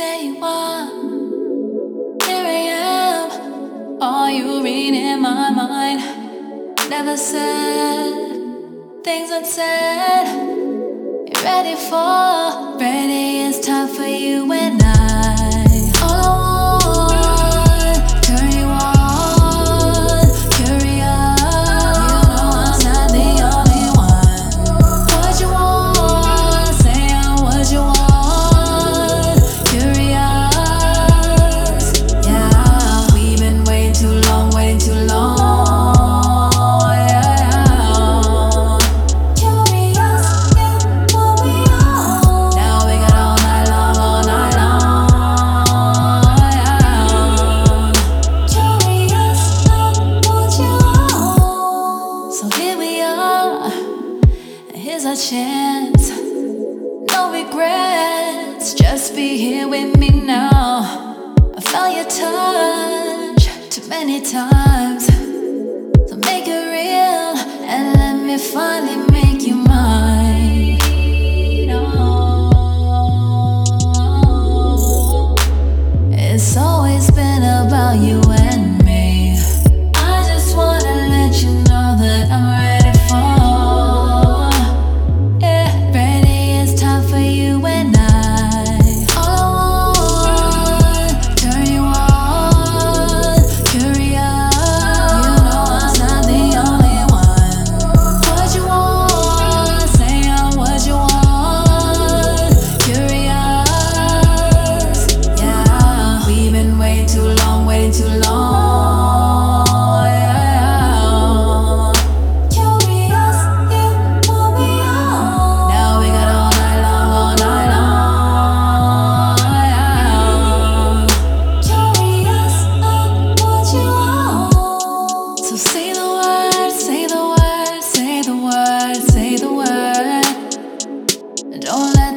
Here I am. Are you reading my mind? Never said things unsaid. Ready for, ready, it's time for you and I. is our chance. No regrets, just be here with me now. I felt your touch too many times. So make it real and let me finally.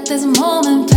this moment.